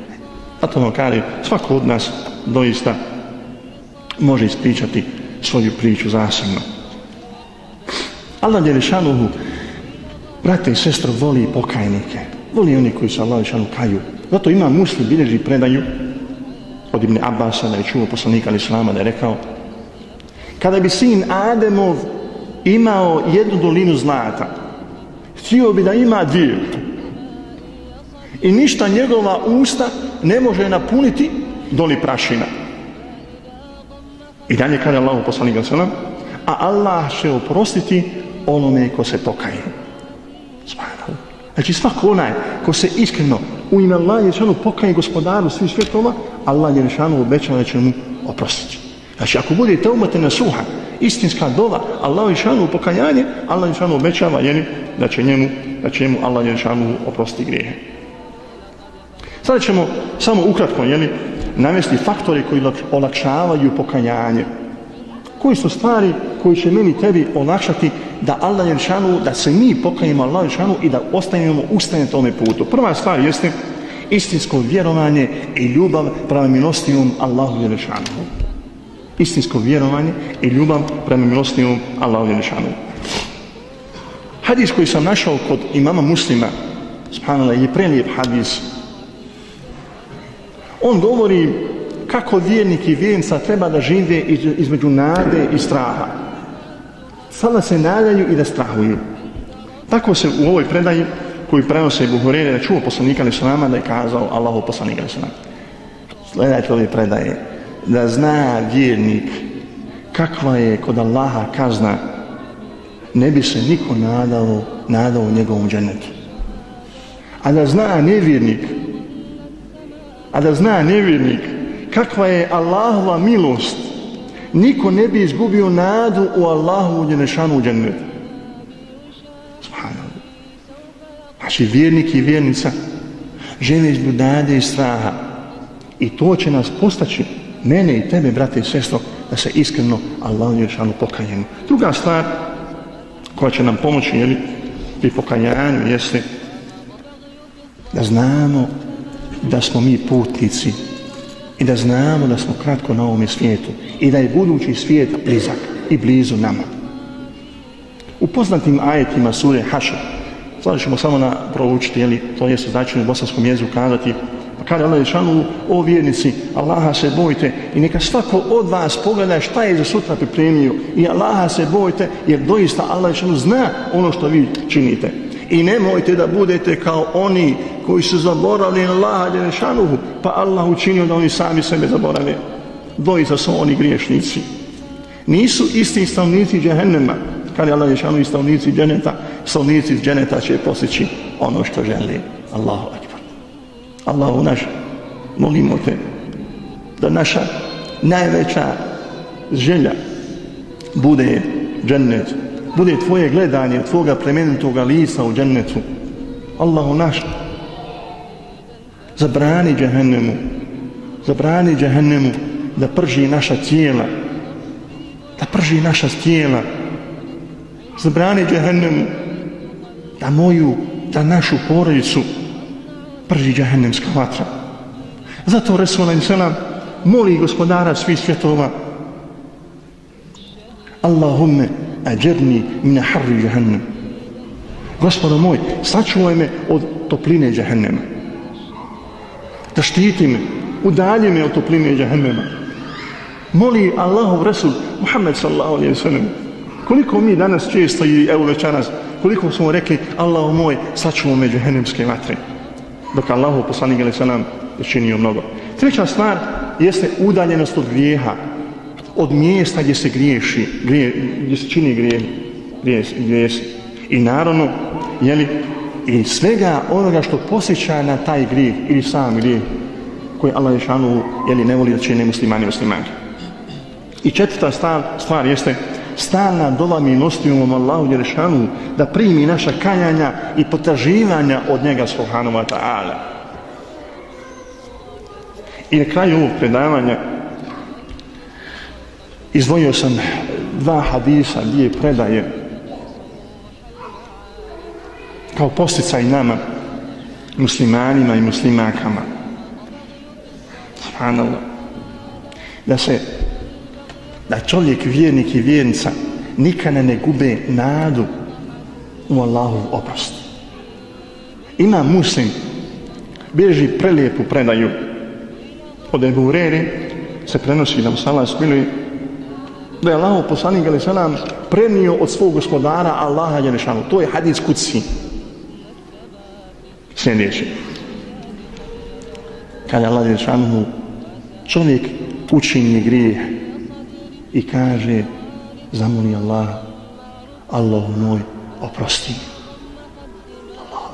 A to vam kari, svako od nas doista može ispričati svoju priču zasebno. Allah Đelešanuhu, brate i sestro, voli pokajnike. Voli oni koji se Allah Đelešanuhu kaju. Zato ima muslim bilježi predanju od Ibn Abasa da je čuo poslanika Islama da je rekao kada bi sin Ademov imao jednu dolinu zlata htio bi da ima dvije i ništa njegova usta ne može napuniti doli prašina I dalje kada Allah poslanik sallam, a Allah će oprostiti onome ko se pokaje. Subhanallah. Znači svako onaj ko se iskreno u ime Allah je šanu pokaje gospodaru svih svjetova, Allah je šanu obećao da će mu oprostiti. Znači ako budete taumate suha, istinska dova, Allah je šanu pokajanje, Allah je šanu obećava jeni, da će njemu, da će njemu Allah je šanu oprostiti grijehe. Sada ćemo samo ukratko, jeli, navesti faktori koji olakšavaju pokajanje. Koji su stvari koji će meni tebi olakšati da Allah je šanu, da se mi pokajemo Allah je šanu i da ostanemo ustane tome putu. Prva stvar jeste istinsko vjerovanje i ljubav prema milostivnom Allahu je. Istinsko vjerovanje i ljubav prema milostivnom Allahu je. Hadis koji sam našao kod imama muslima, subhanallah, je prelijep hadis On govori kako vjernik i vjernica treba da žive između nade i straha. Sada se nadaju i da strahuju. Tako se u ovoj predaji koju prenose Buhurere, da čuo poslanika nama da je kazao Allahu poslanika Nesanama. Gledajte ove predaje. Da zna vjernik kakva je kod Allaha kazna ne bi se niko nadao, nadao njegovom dženetu. A da zna nevjernik a da zna nevjernik kakva je Allahova milost, niko ne bi izgubio nadu u Allahu u djenešanu u džennetu. Subhanallah. Znači, vjernik i vjernica žele izbog nade i straha. I to će nas postaći, mene i tebe, brate i sestro, da se iskreno Allahu djenešanu pokajemo. Druga stvar koja će nam pomoći, jeli, pri pokajanju, jeste da znamo da smo mi putnici i da znamo da smo kratko na ovom svijetu i da je budući svijet blizak i blizu nama. U poznatim ajetima sure Haša, sada ćemo samo na proučiti, jeli, to je značajno u bosanskom jeziku kazati, pa kada Allah je šanu, o vjernici, Allaha se bojte i neka svako od vas pogleda šta je za sutra pripremio i Allaha se bojte jer doista Allah je šanu zna ono što vi činite. I nemojte da budete kao oni koji su zaboravili Allaha Đelešanuhu, pa Allah učinio da oni sami sebe zaborave. Doista su oni griješnici. Nisu isti stavnici džehennema, kad je Allah Đelešanuhu i stavnici dženeta, stavnici dženeta će posjeći ono što želi. Allahu akbar. Allahu naš, molimo te da naša najveća želja bude džennet, bude tvoje gledanje tvoga plemenitoga lisa u džennetu. Allahu naš, zabrani džehennemu, zabrani džehennemu da prži naša tijela, da prži naša tijela, zabrani džehennemu da moju, da našu porodicu prži džehennemska vatra. Zato Resul Selam moli gospodara svih svjetova Allahumme ađerni mine harri jahannam. Gospodo moj, sačuvaj me od topline jahannama. Da štiti me, udalji me od topline jahannama. Moli Allahov Resul Muhammed sallallahu alaihi sallam. Koliko mi danas često i evo večeras, koliko smo rekli Allah moj, sačuvaj me džahennemske vatre. Dok Allahov poslanik alaihi sallam je činio mnogo. Treća stvar jeste udaljenost od grijeha od mjesta gdje se griješi, grije, gdje se čini grije, grije, grije I naravno, jeli, i svega onoga što posjeća na taj grijeh ili sam grijeh koji Allah Ješanu jeli, ne voli da čine muslimani muslimani. I četvrta stvar, stvar jeste stalna dola milostivnom Allahu Ješanu da primi naša kajanja i potraživanja od njega Subhanahu wa ta'ala. I na kraju ovog predavanja Izdvojio sam dva hadisa dvije predaje. Kao posticaj nama muslimanima i muslimakama. Subhanallah. Da se da čovjek vjernik i vjernica nikada ne gube nadu u Allahov oprost. Ima muslim bježi prelijepu predaju. Od Ebu Reri se prenosi da mu salah smiluje da je Allah poslanik ali salam prenio od svog gospodara Allaha Đelešanu. To je hadis kuci. Sljedeći. Kada Allah Jelešanu čovjek učini grijeh i kaže zamoli Allah Allah moj oprosti. Allah.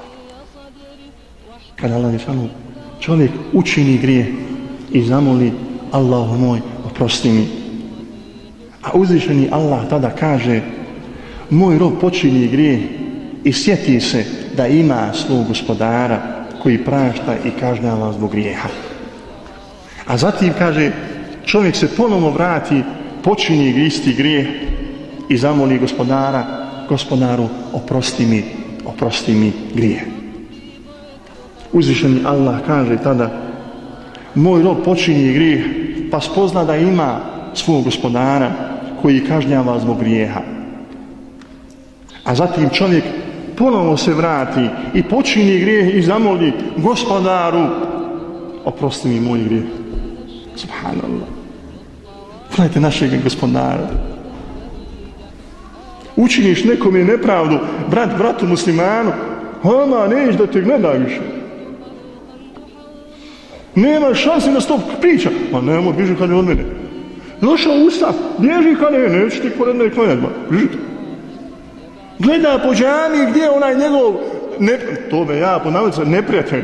Kada Allah Đelešanu čovjek učini grijeh i zamoli Allah moj oprosti mi. A uzvišeni Allah tada kaže moj rob počini grije i sjeti se da ima svog gospodara koji prašta i kažnjava zbog grijeha. A zatim kaže čovjek se ponovno vrati počini isti grijeh i zamoli gospodara gospodaru oprosti mi oprosti mi grije. Uzvišeni Allah kaže tada moj rob počini grijeh pa spozna da ima svog gospodara koji kažnjava zbog grijeha. A zatim čovjek ponovo se vrati i počini grijeh i zamoli gospodaru oprosti mi moj grijeh. Subhanallah. Gledajte našeg gospodara. Učiniš nekom je nepravdu, brat, bratu muslimanu, ona neš da te gleda više. Nema šanse da stop priča. Ma nemoj, biži kad je od mene. Došao ustav, bježi ka ne, neće ti pored mene klanjati, ba. Gleda po džami gdje je onaj njegov, ne, to me ja, po neprijatelj,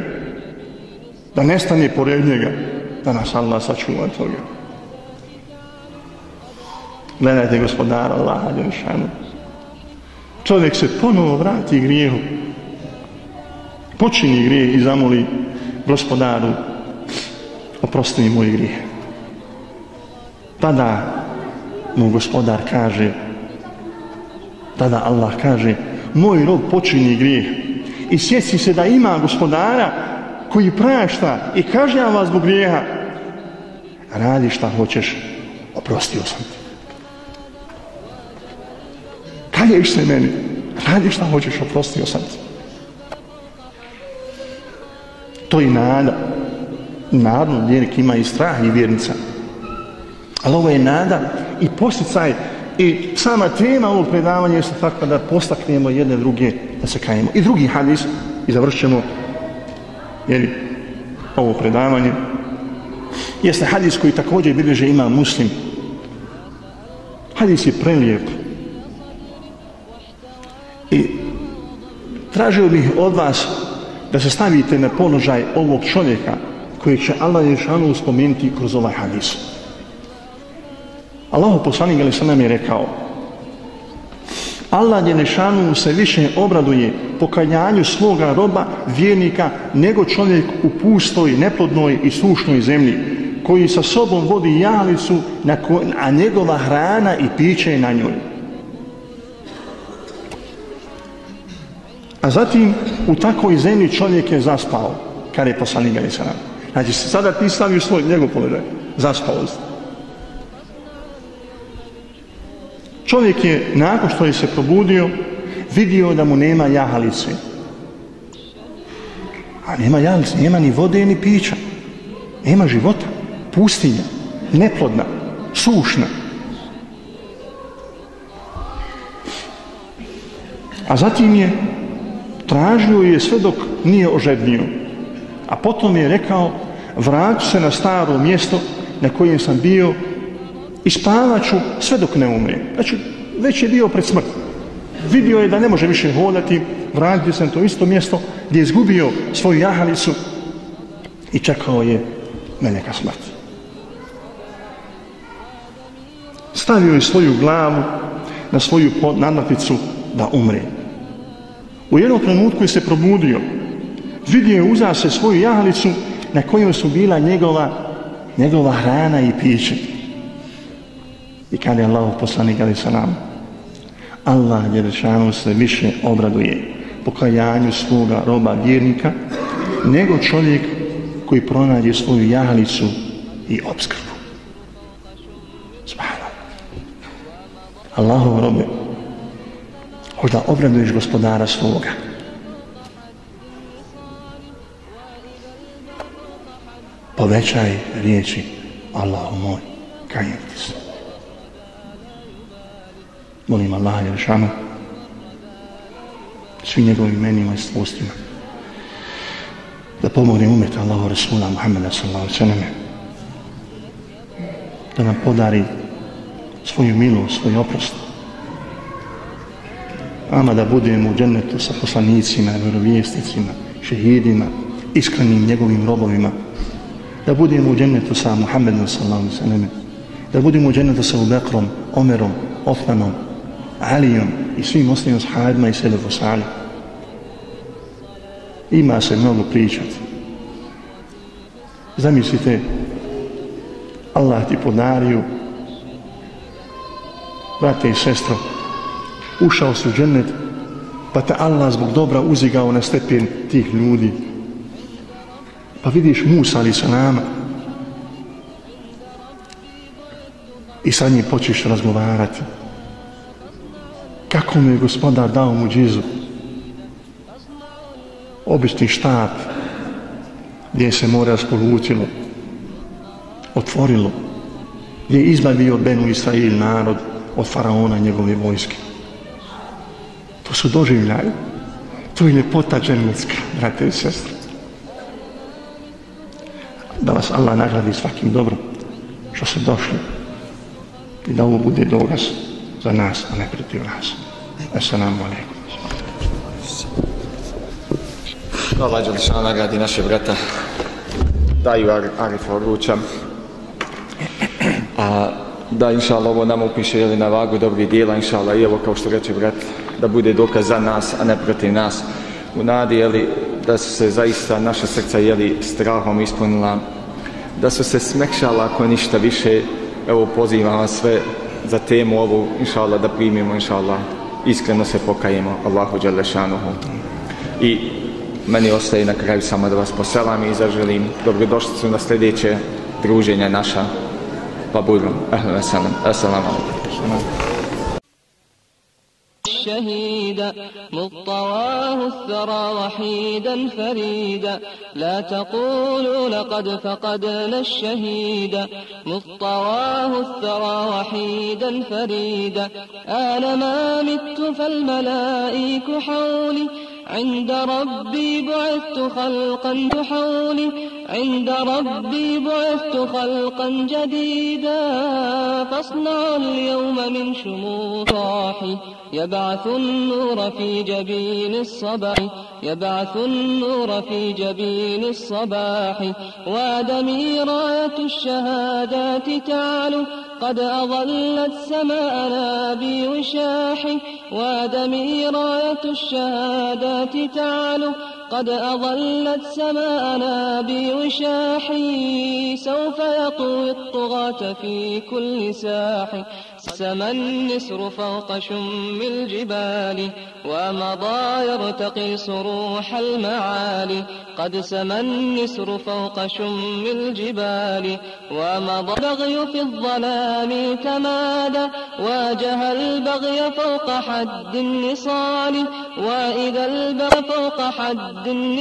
da nestane pored njega, da nas Allah sačuva toga. Gledajte gospodara Allaha Đelšanu. Čovjek se ponovo vrati grijehu, počini grijeh i zamoli gospodaru, oprosti mi moj grijeh tada mu gospodar kaže tada Allah kaže moj rob počini grijeh. I sjeci se da ima gospodara koji prašta i kažnjava zbog grijeha. Radi šta hoćeš oprostio sam ti. Kalješ se meni radi šta hoćeš oprostio sam ti. To je nada. Nadno vjernik ima i strah i vjernica. Ali ovo je nada i posticaj i sama tema ovog predavanja jeste takva da postaknemo jedne druge da se kajemo. I drugi hadis, i završćemo jer ovo predavanje, jeste hadis koji također bilježe ima muslim. Hadis je prelijep. I tražio bih od vas da se stavite na položaj ovog čovjeka koji će Allah Ješanu spomenuti kroz ovaj hadis. Allahu poslanik ali sam nam je rekao Allah je se više obraduje pokajanju svoga roba vjernika nego čovjek u pustoj, neplodnoj i sušnoj zemlji koji sa sobom vodi jalicu a njegova hrana i piće je na njoj. A zatim u takvoj zemlji čovjek je zaspao kada je poslanik ali Sanam. Znači, sada ti stavio svoj njegov položaj. Zaspao se. Čovjek je, nakon što je se probudio, vidio da mu nema jahalice. A nema jahalice, nema ni vode, ni pića. Nema života. Pustinja. Neplodna. Sušna. A zatim je tražio je sve dok nije ožednio. A potom je rekao, vrać se na staro mjesto na kojem sam bio i spavaću sve dok ne umrem. Znači, već je bio pred smrt. Vidio je da ne može više hodati, vratio se na to isto mjesto gdje je izgubio svoju jahalicu i čekao je meleka smrt. Stavio je svoju glavu na svoju nadmaticu da umre. U jednom trenutku je se probudio. Vidio je uza se svoju jahalicu na kojoj su bila njegova, njegova hrana i piće. I kada je Allah poslanik ali sa nam, Allah Jerešanu se više obraduje pokajanju svoga roba vjernika nego čovjek koji pronađe svoju jahalicu i obskrbu. Subhano. Allahov robe, možda obraduješ gospodara svoga. Povećaj riječi Allahu moj, kajem ti se. Molim Allah jer šanu svi njegovim imenima i svojstvima. Da pomogne umjeti Allahu Rasula Muhammeda sallahu sallam. Da nam podari svoju milost, svoj oprost. Ama da budemo u džennetu sa poslanicima, vjerovjesnicima, šehidima, iskrenim njegovim robovima, da budemo u džennetu sa Muhammedom sallallahu sallam, da budemo u džennetu sa Ubekrom, Omerom, Osmanom, Alijom i svim ostalim sahabima i selefu salih. Ima se mnogo pričati. Zamislite, Allah ti podario, brate i sestro, ušao si u džennet, pa te Allah zbog dobra uzigao na stepen tih ljudi. Pa vidiš Musa ali sa nama. I sa njim počeš razgovarati. Kako mu je gospodar dao mu džizu? Obični štap gdje se more raspolučilo, otvorilo, gdje je izbavio Benu Israil narod od faraona njegove vojske. To su doživljaju. To je ljepota dženecka, brate i sestre. Da vas Allah nagradi svakim dobrom što se došli i da ovo bude dokaz za nas, a ne protiv nas. Assalamu alaikum. Hvala Đelšana nagradi naše brata daju Arif Oruća A da inša Allah ovo nam upiše jeli, na vagu dobrih dijela inša Allah i evo kao što reče brat da bude dokaz za nas a ne protiv nas u nadi jeli, da su se zaista naša srca jeli, strahom ispunila da su se smekšala ako ništa više evo pozivam vas sve za temu ovu inša Allah da primimo inša Allah iskreno se pokajemo Allahu Đalešanuhu i meni ostaje na kraju samo da vas poselam i zaželim dobrodošlicu na sljedeće druženje naša pa budem. Ahlan assalam, Assalamu alaikum. شهيدا مطواه الثرى وحيدا فريدا. لا تقولوا لقد فقدنا الشهيدا مطواه الثرى وحيدا فريدا. آن ما مت فالملائك حولي. عند ربي بعثت خلقا تحولي عند ربي بعثت خلقا جديدا فاصنع اليوم من شموط راحي يبعث النور في جبين الصباح يبعث النور في جبين الصباح. وأدمي راية الشهادات تعلو قد أظلت سماءنا بوشاح. وأدمي راية الشهادات تعلو قد أظلت سماءنا بوشاح سوف يطوي الطغاة في كل ساح سما النسر فوق شم الجبال ومضى يرتقي صروح المعالي قد سما النسر فوق شم الجبال ومضى البغي في الظلام تمادى واجه البغي فوق حد النصال وإذا البغي فوق حد النصال